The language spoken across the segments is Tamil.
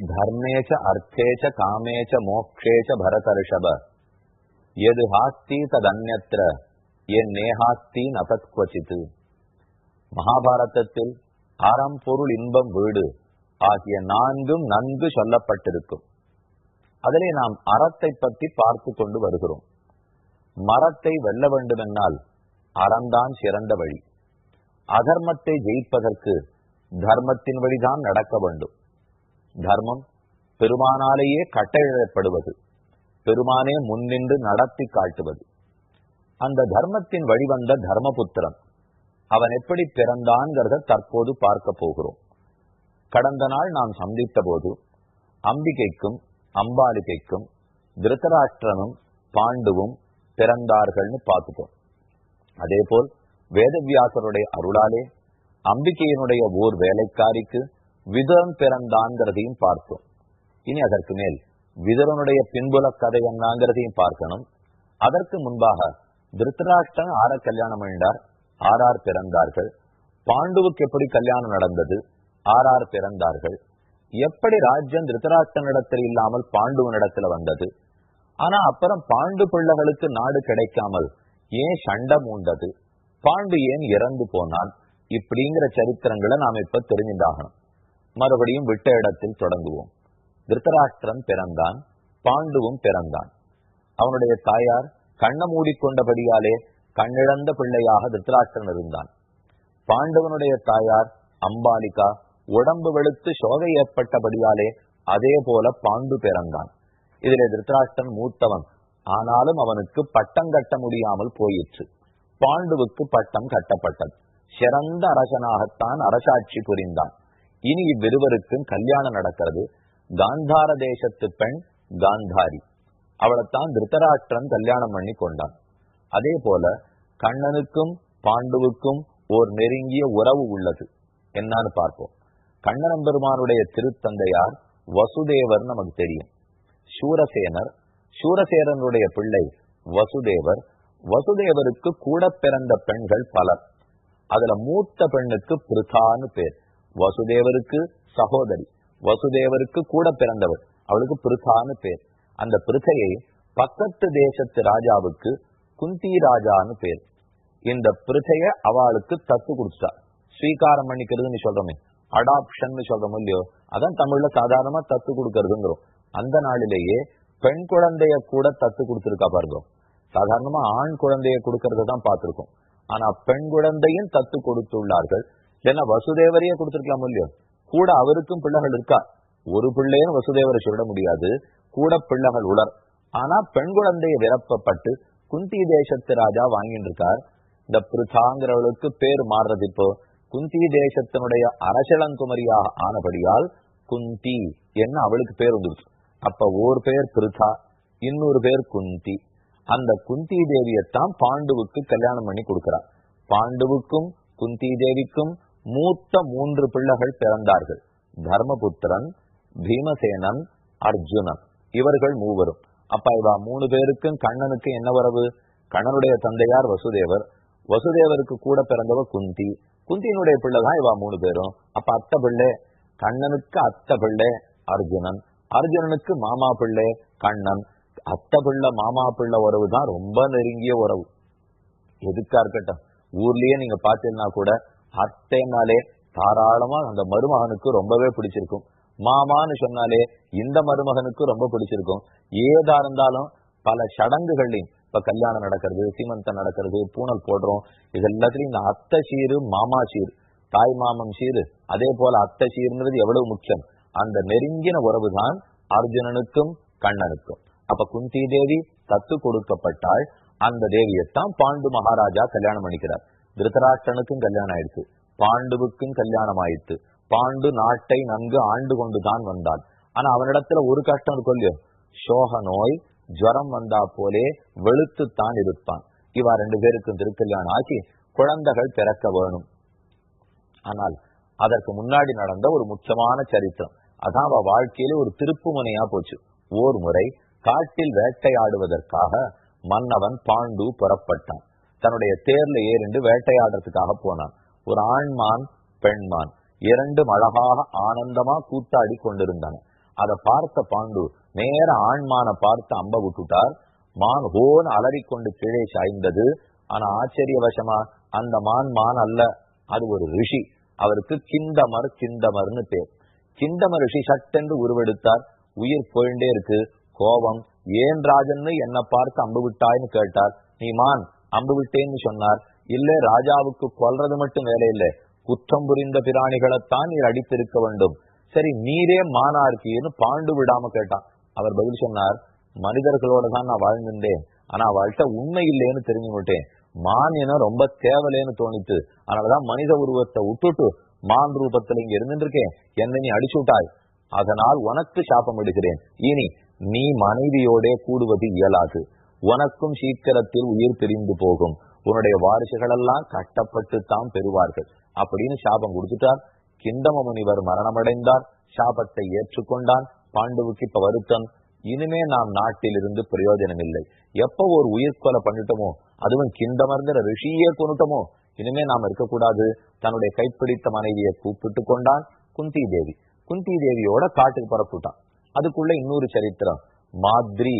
தர்மேச்ச அர்த்தேச்ச காமேச்ச மோக்ஷேச்ச பரதர்ஷப எது ஹாஸ்தி ததன்யத்திர என் நேஹாஸ்தி நதத் குவச்சித்து மகாபாரதத்தில் அறம் பொருள் இன்பம் வீடு ஆகிய நான்கும் நன்கு சொல்லப்பட்டிருக்கும். அதிலே நாம் அறத்தை பற்றி பார்த்து கொண்டு வருகிறோம். மரத்தை வெல்ல வேண்டுமென்னால் அறந்தான் சிறந்த வழி. அதர்மத்தை ஜெயிப்பதற்கு தர்மத்தின் வழிதான் நடக்க வேண்டும். தர்மம் பெருமானாலேயே கட்டழப்படுவது பெருமானே முன்னின்று நடத்தி காட்டுவது. அந்த தர்மத்தின் வழிவந்த தர்மபுத்திரன் அவன் எப்படி பிறந்தான்கிறத தற்போது பார்க்க போகிறோம். கடந்த நாள் நாம் சந்தித்த போது அம்பிகைக்கும் அம்பாலிகைக்கும் திருத்தராஷ்டிரனும் பாண்டுவும் பிறந்தார்கள்னு பார்த்துட்டோம். அதே போல் வேதவியாசருடைய அருளாலே அம்பிகையினுடைய ஓர் வேலைக்காரிக்கு விதரன் பிறந்தாங்கிறதையும் பார்த்தோம் இனி அதற்கு மேல் விதரனுடைய பின்புல கதை என்னங்கிறதையும் பார்க்கணும். அதற்கு முன்பாக திருத்தராஷ்டன் ஆற கல்யாணம் அழிந்தார் ஆறார் பிறந்தார்கள். பாண்டுவுக்கு எப்படி கல்யாணம் நடந்தது ஆறார் பிறந்தார்கள். எப்படி ராஜ்யம் திருத்தராஷ்டிரனிடத்தில் இல்லாமல் பாண்டுவனிடத்துல வந்தது. ஆனா அப்புறம் பாண்டு பிள்ளைகளுக்கு நாடு கிடைக்காமல் ஏன் சண்டை மூண்டது? பாண்டு ஏன் இறந்து போனான்? இப்படிங்கிற சரித்திரங்களை நாம் இப்ப தெரிஞ்சுட்டாகணும் மறுபடியும் விட்ட இடத்தில் தொடங்குவோம். திருத்தராஷ்டிரன் பிறந்தான். பாண்டுவும் பிறந்தான். அவனுடைய தாயார் கண்ண மூடிக்கொண்டபடியாலே கண்ணிழந்த பிள்ளையாக திருத்தராஷ்டிரன் இருந்தான். பாண்டவனுடைய தாயார் அம்பாலிகா உடம்பு வெளுத்து சோகை ஏற்பட்டபடியாலே அதே போல பாண்டு பிறந்தான். இதிலே திருத்தராஷ்டிரன் மூத்தவன். ஆனாலும் அவனுக்கு பட்டம் கட்ட முடியாமல் போயிற்று. பாண்டுவுக்கு பட்டம் கட்டப்பட்டது. சிறந்த அரசனாகத்தான் அரசாட்சி புரிந்தான். இனி இவ்விருவருக்கும் கல்யாணம் நடக்கிறது. காந்தார தேசத்து பெண் காந்தாரி. அவளைத்தான் திருத்தராஷ்டிரன் கல்யாணம் பண்ணி கொண்டான். அதே போல கண்ணனுக்கும் பாண்டுவுக்கும் ஓர் நெருங்கிய உறவு உள்ளது. என்னன்னு பார்ப்போம். கண்ணனம் பெருமானுடைய திருத்தந்தையார் வசுதேவர் நமக்கு தெரியும். சூரசேனர் சூரசேரனுடைய பிள்ளை வசுதேவர். வசுதேவருக்கு கூட பிறந்த பெண்கள் பலர். அதுல மூத்த பெண்ணுக்கு பிருதான்னு பேர். வசுதேவருக்கு சகோதரி வசுதேவருக்கு கூட பிறந்தவர். அவளுக்கு பிருதான்னு பேர். அந்த பிருத்தையை பக்கத்து தேசத்து ராஜாவுக்கு குந்தி ராஜான்னு பேர். இந்த பிருத்தைய அவளுக்கு தத்து கொடுத்துட்டா ஸ்வீகாரம் பண்ணிக்கிறதுன்னு சொல்றோமே. அடாப்ஷன் சொல்றோம் இல்லையோ அதான் தமிழ்ல சாதாரணமா தத்து கொடுக்கறதுங்கிறோம். அந்த நாளிலேயே பெண் குழந்தைய கூட தத்து கொடுத்துருக்கா பாருங்க. சாதாரணமா ஆண் குழந்தைய கொடுக்கறத தான் பார்த்திருக்கோம். ஆனா பெண் குழந்தையும் தத்து கொடுத்துள்ளார்கள். ஏன்னா வசுதேவரையே கொடுத்துருக்கலாம் இல்லையோ? கூட அவருக்கும் பிள்ளைகள் இருக்கா? ஒரு பிள்ளையும் வசுதேவரை சொல்ல முடியாது. கூட பிள்ளைகள் உலர். ஆனா பெண் குழந்தைய விரப்பப்பட்டு குந்தி தேசத்து ராஜா வாங்கிட்டு இருக்கார் இந்த பிருதாங்கிறவளுக்கு பேர் மாறுறது இப்போ. குந்தி தேசத்தினுடைய அரசலங்குமரியாக ஆனபடியால் குந்தி என்ன அவளுக்கு பேர் வந்துருச்சு. அப்ப ஒரு பேர் பிருதா இன்னொரு பேர் குந்தி. அந்த குந்தி தேவியத்தான் பாண்டுவுக்கு கல்யாணம் பண்ணி கொடுக்கிறார். பாண்டுவுக்கும் குந்தி தேவிக்கும் மூத்த மூன்று பிள்ளைகள் பிறந்தார்கள். தர்மபுத்திரன் பீமசேனன் அர்ஜுனன். இவர்கள் மூவரும். அப்ப இவா மூணு பேருக்கும் கண்ணனுக்கு என்ன வரவு? கண்ணனுடைய தந்தையார் வசுதேவர். வசுதேவருக்கு கூட பிறந்தவர் குந்தி. குந்தியினுடைய பிள்ளைதான் இவா மூணு பேரும். அப்ப அத்தை பிள்ளை கண்ணனுக்கு அத்த பிள்ளை அர்ஜுனன். அர்ஜுனனுக்கு மாமா பிள்ளை கண்ணன். அத்த பிள்ளை மாமா பிள்ளை உறவு தான் ரொம்ப நெருங்கிய உறவு. எதுக்கா இருக்கட்டும். ஊர்லயே நீங்க பாத்தீங்கன்னா கூட அத்தைனாலே தாராளமா அந்த மருமகனுக்கு ரொம்பவே பிடிச்சிருக்கும். மாமான்னு சொன்னாலே இந்த மருமகனுக்கு ரொம்ப பிடிச்சிருக்கும். ஏதா இருந்தாலும் பல சடங்குகள்லையும் இப்ப கல்யாணம் நடக்கிறது சீமந்தம் நடக்கிறது பூனல் போடுறோம் இது எல்லாத்துலயும் இந்த அத்தை சீரு மாமா சீர் தாய் மாமன் சீரு அதே போல அத்தை சீர்ன்றது எவ்வளவு முக்கியம். அந்த நெருங்கின உறவு தான் அர்ஜுனனுக்கும் கண்ணனுக்கும். அப்ப குந்தி தேவி தத்து கொடுக்கப்பட்டால் அந்த தேவியைத்தான் பாண்டு மகாராஜா கல்யாணம் பண்ணிக்கிறார். திருதராஷ்டனுக்கும் கல்யாணம் ஆயிடுச்சு பாண்டுவுக்கும் கல்யாணம் ஆயிடுச்சு பாண்டு நாட்டை நன்கு ஆண்டு கொண்டுதான் வந்தான். ஆனா அவனிடத்துல ஒரு கஷ்டம் இருக்கும் இல்லையோ? சோக நோய் ஜுரம் வந்தா போலே வெளுத்துத்தான் இருப்பான். இவா ரெண்டு பேருக்கும் திருக்கல்யாணம் ஆக்கி குழந்தைகள் பிறக்க வேணும். ஆனால் அதற்கு முன்னாடி நடந்த ஒரு முக்கியமான சரித்திரம். அதான் அவ வாழ்க்கையில ஒரு திருப்பு முனையா போச்சு. ஓர் முறை காட்டில் வேட்டையாடுவதற்காக மன்னவன் பாண்டு புறப்பட்டான். தன்னுடைய தேர்ல ஏறிண்டு வேட்டையாடுறதுக்காக போனான். ஒரு ஆண்மான் பெண்மான். இரண்டும் அழகாக ஆனந்தமா கூத்தாடி கொண்டிருந்தன. அதை பார்த்த பாண்டு நேர ஆண்மான பார்த்து அம்ப விட்டுட்டார். மான் ஹோன் அலறிக்கொண்டு கீழே சாய்ந்தது. ஆனா ஆச்சரியவசமா அந்த மான் மான் அல்ல அது ஒரு ரிஷி. அவருக்கு கிந்தமர் கிந்தமர்னு பேர். கிந்தம ரிஷி சட்டென்று உருவெடுத்தார். உயிர் போயிண்டே இருக்கு. கோபம் ஏன் ராஜன்னு என்ன பார்த்து அம்பு விட்டாய்னு கேட்டார். நீ மான் அம்பு விட்டேன்னு சொன்னார். இல்ல ராஜாவுக்கு கொல்றது மட்டும் வேலை இல்லை குற்றம் புரிந்த பிராணிகளைத்தான் நீர் அடித்திருக்க வேண்டும். சரி நீரே மானா பாண்டு விடாம கேட்டான். அவர் பதில் சொன்னார் மனிதர்களோட தான் நான் வாழ்ந்திருந்தேன். ஆனா அவள்கிட்ட உண்மை இல்லைன்னு தெரிஞ்சு விட்டேன் மான் என ரொம்ப தேவலேன்னு தோணித்து அதனாலதான் மனித உருவத்தை விட்டுட்டு மான் ரூபத்துல இங்க இருந்துருக்கேன் என்ன நீ அடிச்சு விட்டாய். அதனால் உனக்கு சாபம் எடுக்கிறேன். இனி நீ மனைவியோடே கூடுவது இயலாது. உனக்கும் சீக்கிரத்தில் உயிர் பிரிந்து போகும். உன்னுடைய வாரிசுகள் எல்லாம் கட்டப்பட்டு தான் பெறுவார்கள். அப்படின்னு சாபம் கொடுத்துட்டார். கிண்டம முனிவர் மரணமடைந்தார். சாபத்தை ஏற்றுக்கொண்டான். பாண்டுவுக்கு இப்ப வருத்தம். இனிமே நாம் நாட்டில் இருந்து பிரயோஜனம் இல்லை. எப்ப ஒரு உயிர் கொலை பண்ணிட்டோமோ அதுவும் கிந்தமர்ங்கிற ரிஷியே கொண்டுட்டோமோ இனிமே நாம் இருக்கக்கூடாது. தன்னுடைய கைப்பிடித்த மனைவியை கூப்பிட்டு கொண்டான் குந்தி தேவி குந்தி தேவியோட காட்டுக்கு புறப்பட்டான். அதுக்குள்ள இன்னொரு சரித்திரம். மாத்ரி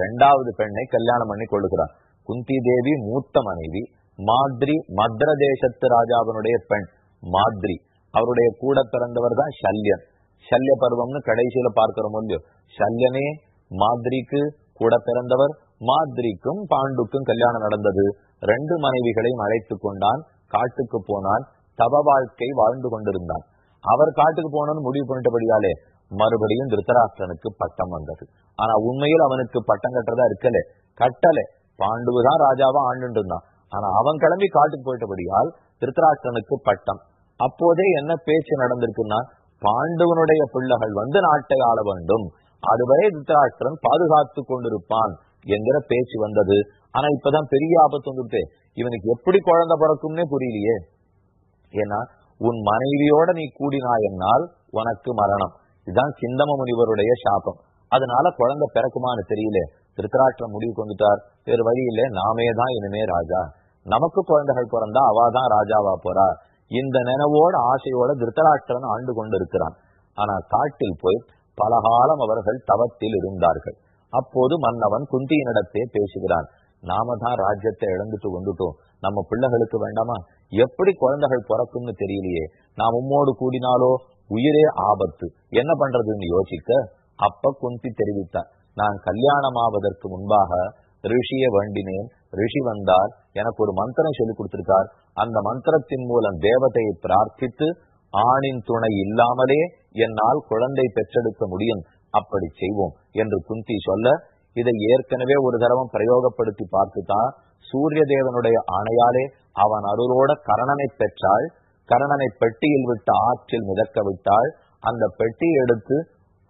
ரெண்டாவது பெண்ணை கல்யாணம் பண்ணி கொள்ளுகிறான் குந்தி தேவி மூத்த மனைவி மாத்ரி மத்ர தேசத்து ராஜாவினுடைய பெண் மாத்ரி. அவருடைய கூட பிறந்தவர் தான் சல்யன். சல்ய பருவம்னு கடைசியில பார்க்கிறோம் இல்லையோ சல்யனே மாத்ரிக்கு கூட பிறந்தவர் மாத்ரிக்கும் பாண்டுக்கும் கல்யாணம் நடந்தது. ரெண்டு மனைவிகளையும் அழைத்து கொண்டான் காட்டுக்கு போனான் தப வாழ்க்கை வாழ்ந்து கொண்டிருந்தான். அவர் காட்டுக்கு போனோம்னு முடிவு பண்ணிட்டபடியாலே மறுபடியும் திருத்தராஷ்டனுக்கு பட்டம் வந்தது. ஆனா உண்மையில் அவனுக்கு பட்டம் கட்டுறதா இருக்கல. கட்டல. பாண்டுதான் ராஜாவா ஆண்டு இருந்தான். ஆனா அவன் கிளம்பி காட்டுக்கு போயிட்டபடியால் திருத்தராஷ்டனுக்கு பட்டம். அப்போதே என்ன பேச்சு நடந்திருக்குன்னா பாண்டுவனுடைய பிள்ளைகள் வந்து நாட்டை ஆள வேண்டும். அதுவரை திருத்தராஷ்டிரன் பாதுகாத்து கொண்டிருப்பான் என்கிற பேச்சு வந்தது. ஆனா இப்பதான் பெரிய ஆபத்து வந்துட்டு. இவனுக்கு எப்படி குழந்தை பிறக்கும்னே புரியலையே. ஏன்னா உன் மனைவியோட நீ கூடினாயென்னால் உனக்கு மரணம். இதுதான் சிந்தம முனிவருடைய சாபம். அதனால குழந்தை பிறக்குமான்னு தெரியல. திருத்தராஷ்டிரம் முடிவு கொண்டுட்டார். வேறு வழியில நாமே தான் இனிமே ராஜா. நமக்கு குழந்தைகள் பிறந்தா அவாதான் ராஜாவா போறா. இந்த நினைவோட ஆசையோட திருத்தராஷ்டிரன் ஆண்டு கொண்டிருக்கிறான். ஆனா காட்டில் போய் பலகாலம் அவர்கள் தவத்தில் இருந்தார்கள். அப்போது மன்னவன் குந்தியினிடத்தே பேசுகிறான். நாம தான் ராஜ்யத்தை இழந்துட்டு வந்துட்டோம். நம்ம பிள்ளைகளுக்கு வேண்டாமா? எப்படி குழந்தைகள் பிறக்கும்னு தெரியலையே. நாம் உம்மோடு கூடினாலோ உயிரே ஆபத்து. என்ன பண்றதுன்னு யோசிக்க? அப்ப குந்தி தெரிவித்தார் நான் கல்யாணம் ஆவதற்கு முன்பாக ரிஷியை வேண்டினேன். ரிஷி வந்தார் எனக்கு ஒரு மந்திரம் சொல்லி கொடுத்திருக்கார். அந்த மந்திரத்தின் மூலம் தேவதையை பிரார்த்தித்து ஆணின் துணை இல்லாமலே என்னால் குழந்தை பெற்றெடுக்க முடியும். அப்படி செய்வோம் என்று குந்தி சொல்ல இதை ஏற்கனவே ஒரு தரவம் பிரயோகப்படுத்தி பார்த்துதான் சூரிய தேவனுடைய ஆணையாலே அவன் அருளோட கரணனை பெற்றாள். கரணனை பெட்டியில் விட்ட ஆற்றில் மிதக்க விட்டாள். அந்த பெட்டியை எடுத்து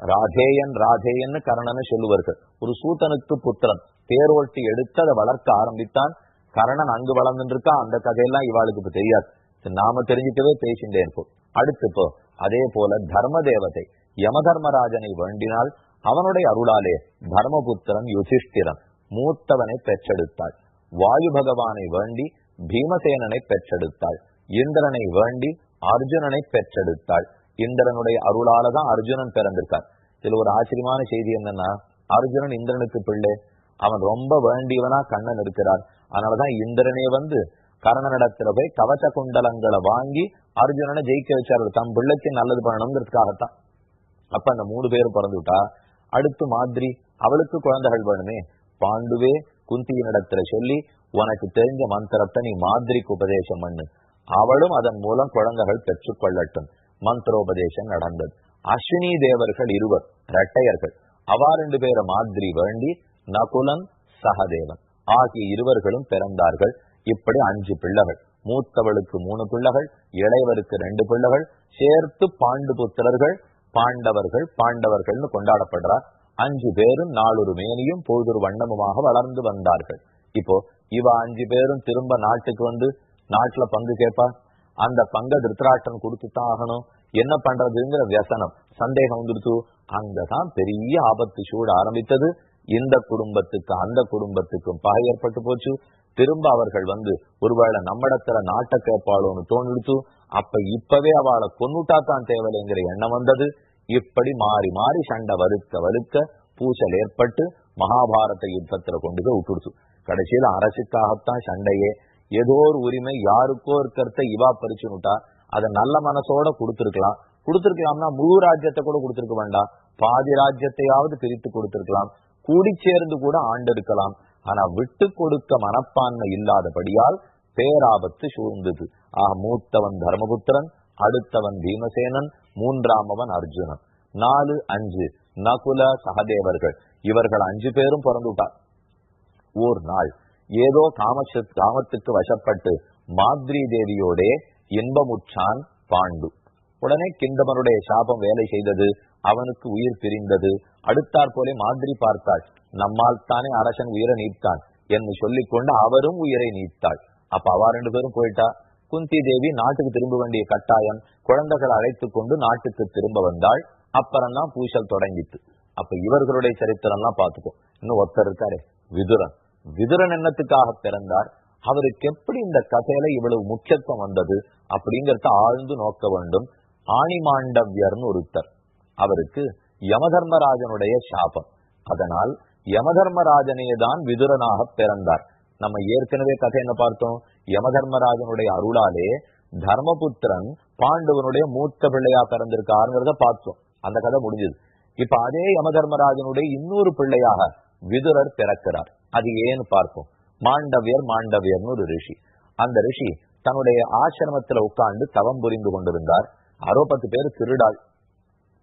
ராதேயன் ராதேயன்னு கரணன்னு சொல்லுவார்கள். ஒரு சூத்தனுக்கு புத்திரன். தேரோட்டி எடுத்து அதை வளர்க்க ஆரம்பித்தான். கரணன் அங்கு வளர்ந்துருக்கா? அந்த கதையெல்லாம் இவாளுக்கு இப்ப தெரியாது. நாம தெரிஞ்சுக்கவே பேசிட்டே இருப்போம் அடுத்து இப்போ அதே போல தர்ம தேவதை யம தர்மராஜனை வேண்டினால் அவனுடைய அருளாலே தர்மபுத்திரன் யுதிஷ்டிரன் மூத்தவனை பெற்றெடுத்தாள். வாயு பகவானை வேண்டி பீமசேனனை பெற்றெடுத்தாள். இந்திரனை வேண்டி அர்ஜுனனை பெற்றெடுத்தாள். இந்திரனுடைய அருளால தான் அர்ஜுனன் பிறந்திருக்கார். இதுல ஒரு ஆச்சரியமான செய்தி என்னன்னா அர்ஜுனன் இந்திரனுக்கு பிள்ளை. அவன் ரொம்ப வேண்டியவனா கண்ணன் இருக்கிறார் அதனாலதான் இந்திரனே வந்து கர்ணனிடத்துல போய் கவச குண்டலங்களை வாங்கி அர்ஜுனனை ஜெயிக்க வச்சாரு. தம் பிள்ளைக்கு நல்லது பண்ணணுங்கிறதுக்காகத்தான். அப்ப அந்த மூணு பேரும் பிறந்து விட்டா அடுத்து மாதிரி அவளுக்கு குழந்தைகள் வேணுமே. பாண்டுவே குந்தியினிடத்துல சொல்லி உனக்கு தெரிஞ்ச மந்திரத்தை நீ மாதிரிக்கு உபதேசம் பண்ணு. அவளும் அதன் மூலம் குழந்தைகள் பெற்றுக் கொள்ளட்டும் மந்திரோபதேசம் நடந்தது. அஸ்வினி தேவர்கள் இருவர் இரட்டையர்கள். அவா ரெண்டு பேரை மாதிரி வேண்டி நகுலன் சகதேவன் ஆகிய இருவர்களும் பிறந்தார்கள். இப்படி அஞ்சு பிள்ளைகள். மூத்தவளுக்கு மூணு பிள்ளைகள் இளையவருக்கு ரெண்டு பிள்ளைகள் சேர்த்து பாண்டு புத்திரர்கள் பாண்டவர்கள் பாண்டவர்கள்னு கொண்டாடப்படுறார் அஞ்சு பேரும் நாலொரு மேனியும் பொழுதொரு வண்ணமுமாக வளர்ந்து வந்தார்கள். இப்போ இவ அஞ்சு பேரும் திரும்ப நாட்டுக்கு வந்து நாட்டுல பங்கு கேட்பா. அந்த பங்கை திருத்தராட்டன் கொடுத்துதான் ஆகணும். என்ன பண்றதுங்கிற வியசனம் சந்தேகம் வந்துடுச்சு அங்கதான் பெரிய ஆபத்து சூட ஆரம்பித்தது. இந்த குடும்பத்துக்கு அந்த குடும்பத்துக்கும் பகை ஏற்பட்டு போச்சு. திரும்ப அவர்கள் வந்து ஒருவேளை நம்மிடத்துல நாட்டை கேட்பாளோன்னு தோணிடுச்சு அப்ப இப்பவே அவளை கொன்னுட்டா தான் எண்ணம் வந்தது. இப்படி மாறி மாறி சண்டை வலுக்க வலுக்க பூசல் ஏற்பட்டு மகாபாரத யுத்தத்துல கொண்டு போய் விட்டுடுச்சு கடைசியில அரசுக்காகத்தான் சண்டையே ஏதோ ஒரு உரிமை யாருக்கோ இருக்கிறத இவா பறிச்சுனுட்டா அதை நல்ல மனசோட கொடுத்துருக்கலாம். கொடுத்துருக்கலாம்னா முழு ராஜ்யத்தை கூட கொடுத்திருக்க வேண்டாம். பாதி ராஜ்யத்தையாவது பிரித்து கொடுத்திருக்கலாம். கூடி சேர்ந்து கூட ஆண்டெடுக்கலாம். ஆனா விட்டு கொடுக்க மனப்பான்மை இல்லாதபடியால் பேராபத்து சூழ்ந்தது. ஆக மூத்தவன் தர்மபுத்திரன் அடுத்தவன் பீமசேனன் மூன்றாமவன் அர்ஜுனன். நாலு அஞ்சு நகுல சகதேவர்கள். இவர்கள் அஞ்சு பேரும் பிறந்துட்டார் ஓர் நாள். ஏதோ காமச காமத்துக்கு வசப்பட்டு மாத்ரி தேவியோடே இன்பமுற்றான் பாண்டு. உடனே கிண்டமனுடைய சாபம் வேலை செய்தது அவனுக்கு உயிர் பிரிந்தது. அடுத்தாற் போலே மாதிரி பார்த்தாள் நம்மால் தானே அரசன் உயிரை நீத்தான் என்று சொல்லிக்கொண்டு அவரும் உயிரை நீத்தாள். அப்ப அவ ரெண்டு பேரும் போயிட்டா? குந்தி தேவி நாட்டுக்கு திரும்ப வேண்டிய கட்டாயம் குழந்தைகளை அழைத்துக் கொண்டு நாட்டுக்கு திரும்ப வந்தாள். அப்புறம் தான் பூசல் தொடங்கிட்டு அப்ப இவர்களுடைய சரித்திரம் எல்லாம் பார்த்துக்கோ. இன்னும் ஒருத்தர் இருக்காரு விதுரன். விதுரன் எண்ணத்துக்காக பிறந்தார்? அவருக்கு எப்படி இந்த கதையில இவ்வளவு முக்கியத்துவம் வந்தது? அப்படிங்கறத ஆழ்ந்து நோக்க வேண்டும். ஆணிமாண்டவியர்னு ஒருத்தர். அவருக்கு யமதர்மராஜனுடைய சாபம். அதனால் யமதர்மராஜனே தான் விதுரனாக பிறந்தார். நம்ம ஏற்கனவே கதை என்ன பார்த்தோம்? யமதர்மராஜனுடைய அருளாலே தர்மபுத்திரன் பாண்டவனுடைய மூத்த பிள்ளையா பிறந்திருக்காருங்கிறத பார்த்தோம். அந்த கதை முடிஞ்சது. இப்ப அதே யமதர்மராஜனுடைய இன்னொரு பிள்ளையாக விதுரர் பிறக்கிறார். அது ஏன்னு பார்ப்போம். மாண்டவியர் மாண்டவியர்னு ஒரு ரிஷி. அந்த ரிஷி தன்னுடைய ஆசிரமத்துல உட்கார்ந்து தவம் புரிந்து கொண்டிருந்தார். அரோ பத்து பேர் திருடாள்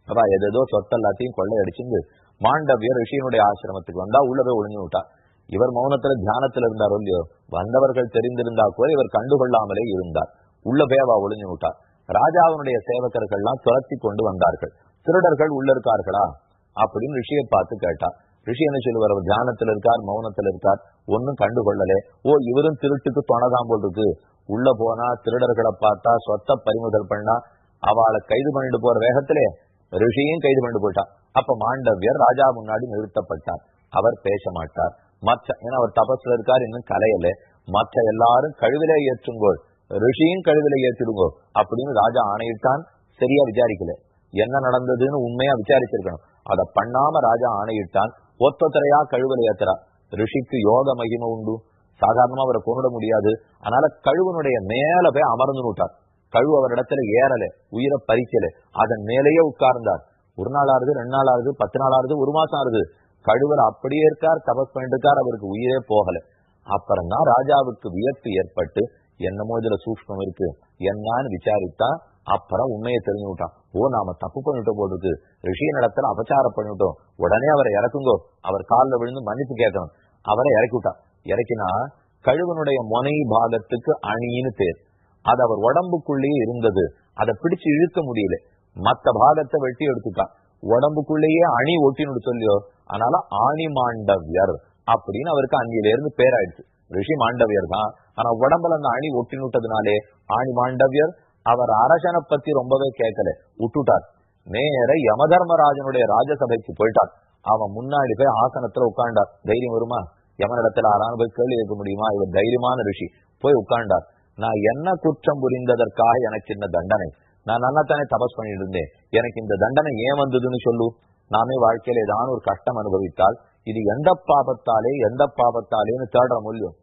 அவ எதோ சொத்து எல்லாத்தையும் கொள்ளையடிச்சுங்க மாண்டவியர் ரிஷியனுடைய ஆசிரமத்துக்கு வந்தா உள்ள போய் ஒளிஞ்சு விட்டா இவர் மௌனத்துல தியானத்துல இருந்தாரோ இல்லையோ வந்தவர்கள் தெரிந்திருந்தா கூட இவர் கண்டுகொள்ளாமலே இருந்தார். உள்ள போய் அவ ஒளிஞ்சு விட்டார். ராஜாவினுடைய சேவகர்கள்லாம் துரத்தி கொண்டு வந்தார்கள். திருடர்கள் உள்ள இருக்கார்களா? அப்படின்னு ரிஷியை பார்த்து கேட்டா ரிஷி என்ன சொல்லுவார்? அவர் தியானத்துல இருக்கார் மௌனத்துல இருக்கார் ஒன்னும் கண்டுகொள்ளலே. ஓ இவரும் திருட்டுக்கு துணைதான் போல் இருக்கு உள்ள போனா திருடர்களை பார்த்தா சொத்த பறிமுதல் பண்ணா அவளை கைது பண்ணிட்டு போற வேகத்திலே ரிஷியும் கைது பண்ணிட்டு போயிட்டான். அப்ப மாண்டவியர் ராஜா முன்னாடி நிறுத்தப்பட்டார். அவர் பேச மாட்டார். மற்ற ஏன்னா அவர் தபஸ்ல இருக்கார் இன்னும் கலையல. மற்ற எல்லாரும் கழுவிலே ஏற்றுங்கோள் ரிஷியும் கழுவில ஏற்றிடுங்கோ அப்படின்னு ராஜா ஆணையிட்டான். சரியா விசாரிக்கல. என்ன நடந்ததுன்னு உண்மையா விசாரிச்சிருக்கணும். அதை பண்ணாம ராஜா ஆணையிட்டான். ஒத்தொத்தரையா கழுவலை ஏத்துறா. ரிஷிக்கு யோக மகிமை உண்டு. சாதாரணமா அவரை கொண்டுட முடியாது. அதனால கழுவனுடைய மேல போய் அமர்ந்து நூட்டார் கழுவு அவர் இடத்துல ஏறல உயிரை பறிக்கல. அதன் மேலேயே உட்கார்ந்தார். ஒரு நாள் ஆறுது ரெண்டு நாள் ஆறுது பத்து நாள் ஆறுது ஒரு மாசம் ஆறுது. கழுவர் அப்படியே இருக்கார் தபஸ் பண்ணிட்டு இருக்கார் அவருக்கு உயிரே போகல. அப்புறம் தான் ராஜாவுக்கு வியப்பு ஏற்பட்டு என்னமோ இதுல சூக்மம் இருக்கு என்னான்னு விசாரித்தா அப்புறம் உண்மையை தெரிஞ்சு விட்டான் ஓ நாம தப்பு பண்ணிட்டோம் போல் இருக்கு. ரிஷியின் இடத்துல அபச்சாரம் பண்ணிவிட்டோம். உடனே அவரை இறக்குங்கோ. அவர் காலில் விழுந்து மன்னிப்பு கேட்கணும். அவரை இறக்கி விட்டான் இறக்கினா கழுவனுடைய முனை பாகத்துக்கு அணின்னு பேர். அது அவர் உடம்புக்குள்ளேயே இருந்தது. அதை பிடிச்சு இழுக்க முடியல. மத்த பாகத்தை வெட்டி எடுத்துட்டான். உடம்புக்குள்ளேயே அணி ஒட்டினு சொல்லியோ அதனால ஆணி மாண்டவியர் அப்படின்னு அவருக்கு அங்கில இருந்து பேராயிடுச்சு. ரிஷி மாண்டவியர் தான். ஆனா உடம்புல அந்த அணி ஒட்டினுட்டதுனாலே ஆணி மாண்டவியர் அவர் அரசனை பத்தி ரொம்பவே கேட்கல. விட்டுட்டார். நேர யமதர்மராஜனுடைய ராஜசபைக்கு போயிட்டார். அவன் முன்னாடி போய் ஆசனத்துல உட்காண்டார் தைரியம் வருமா? யமனிடத்துல ஆறான போய் கேள்வி கேட்க முடியுமா? இவர் தைரியமான ரிஷி. போய் உட்கார்ந்தார். நான் என்ன குற்றம் புரிந்ததற்காக எனக்கு இந்த தண்டனை? நான் நல்லா தானே தபஸ் பண்ணிட்டு இருந்தேன். எனக்கு இந்த தண்டனை ஏன் வந்ததுன்னு சொல்லு. நாமே வாழ்க்கையில ஏதான ஒரு கஷ்டம் அனுபவித்தால் இது எந்த பாபத்தாலே எந்த பாபத்தாலேன்னு தேடுற மூலியம்.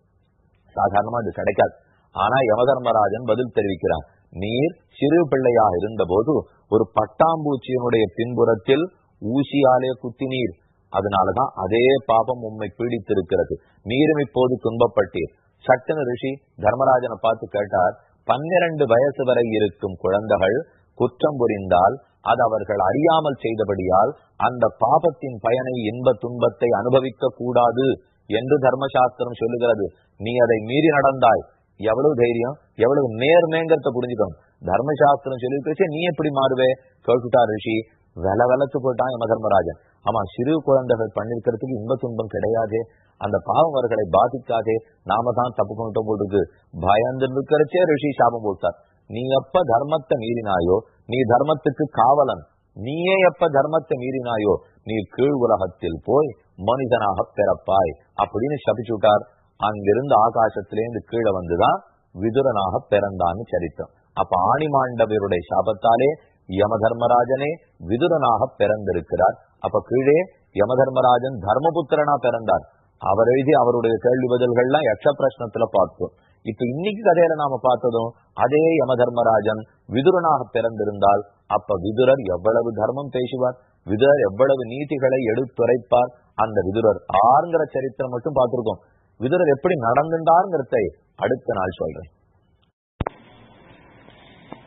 சாதாரணமா இது கிடைக்காது. ஆனா யமதர்மராஜன் பதில் தெரிவிக்கிறான். நீர் சிறு பிள்ளையாக இருந்தபோது ஒரு பட்டாம்பூச்சியினுடைய பின்புறத்தில் ஊசியாலே குத்தி நீர். அதனாலதான் அதே பாபம் உண்மை பீடித்திருக்கிறது. நீரும் இப்போது துன்பப்பட்டீர். சட்டன ரிஷி தர்மராஜனை பார்த்து கேட்டார் பன்னிரண்டு வயசு வரை இருக்கும் குழந்தைகள் குற்றம் புரிந்தால் அது அவர்கள் அறியாமல் செய்தபடியால் அந்த பாபத்தின் பயனை இன்ப துன்பத்தை அனுபவிக்க கூடாது என்று தர்மசாஸ்திரம் சொல்லுகிறது. நீ அதை மீறி நடந்தாய். எவ்வளவு தைரியம் எவ்வளவு நேர்மைங்கிறத புரிஞ்சுக்கணும். தர்மசாஸ்திரம் சொல்லி நீ எப்படி மாறுவே? கேட்டுட்டார் ரிஷி. வெல வெலத்து போட்டான் யம தர்மராஜன் ஆமா சிறு குழந்தைகள் பண்ணிருக்கிறதுக்கு இன்ப துன்பம் கிடையாதே. அந்த பாவம் அவர்களை பாதிக்காதே. நாம தான் தப்பு பண்ணிட்டோம் போட்டுருக்கு பயந்து இருக்கிறச்சே ரிஷி சாபம் போட்டார். நீ எப்ப தர்மத்தை மீறினாயோ நீ தர்மத்துக்கு காவலன். நீயே எப்ப தர்மத்தை மீறினாயோ நீ கீழ் உலகத்தில் போய் மனிதனாக பிறப்பாய் அப்படின்னு சபிச்சுட்டார் அங்கிருந்து ஆகாசத்திலேருந்து கீழே வந்துதான் விதுரனாக பிறந்தான்னு சரித்தம் அப்ப ஆணிமாண்டவருடைய சாபத்தாலே யம தர்மராஜனே விதுரனாக பிறந்திருக்கிறார். அப்ப கீழே யம தர்மராஜன் தர்மபுத்திரனா பிறந்தார். அவர் எழுதி அவருடைய கேள்வி பதில்கள்லாம் யக்ஷ பிரஷ்னத்துல பார்த்தோம். இப்ப இன்னைக்கு கதையில நாம பார்த்ததும் அதே யம தர்மராஜன் விதுரனாக பிறந்திருந்தால் அப்ப விதுரர் எவ்வளவு தர்மம் பேசுவார்? விதுரர் எவ்வளவு நீதிகளை எடுத்துரைப்பார்? அந்த விதுரர் ஆறுங்கிற சரித்திரம் மட்டும் பார்த்திருக்கோம். விதுரர் எப்படி நடந்துட்டாருங்கிறதை அடுத்த நாள் சொல்றேன்.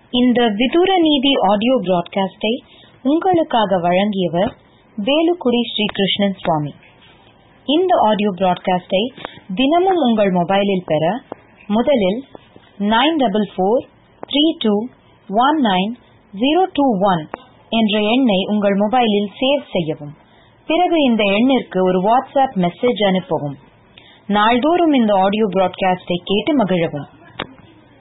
இந்த விதுர நீதி ஆடியோ பிராட்காஸ்டை உங்களுக்காக வழங்கியவர் வேலுக்குடி ஸ்ரீகிருஷ்ணன் சுவாமி. இந்த ஆடியோ பிராட்காஸ்டை தினமும் உங்கள் மொபைலில் பெற முதலில் nine double four three two one nine zero two one என்ற எண்ணை உங்கள் மொபைலில் சேவ் செய்யவும். பிறகு இந்த எண்ணிற்கு ஒரு வாட்ஸ்அப் மெசேஜ் அனுப்பவும். நாள்தோறும் இந்த ஆடியோ பிராட்காஸ்டை கேட்டு மகிழவும்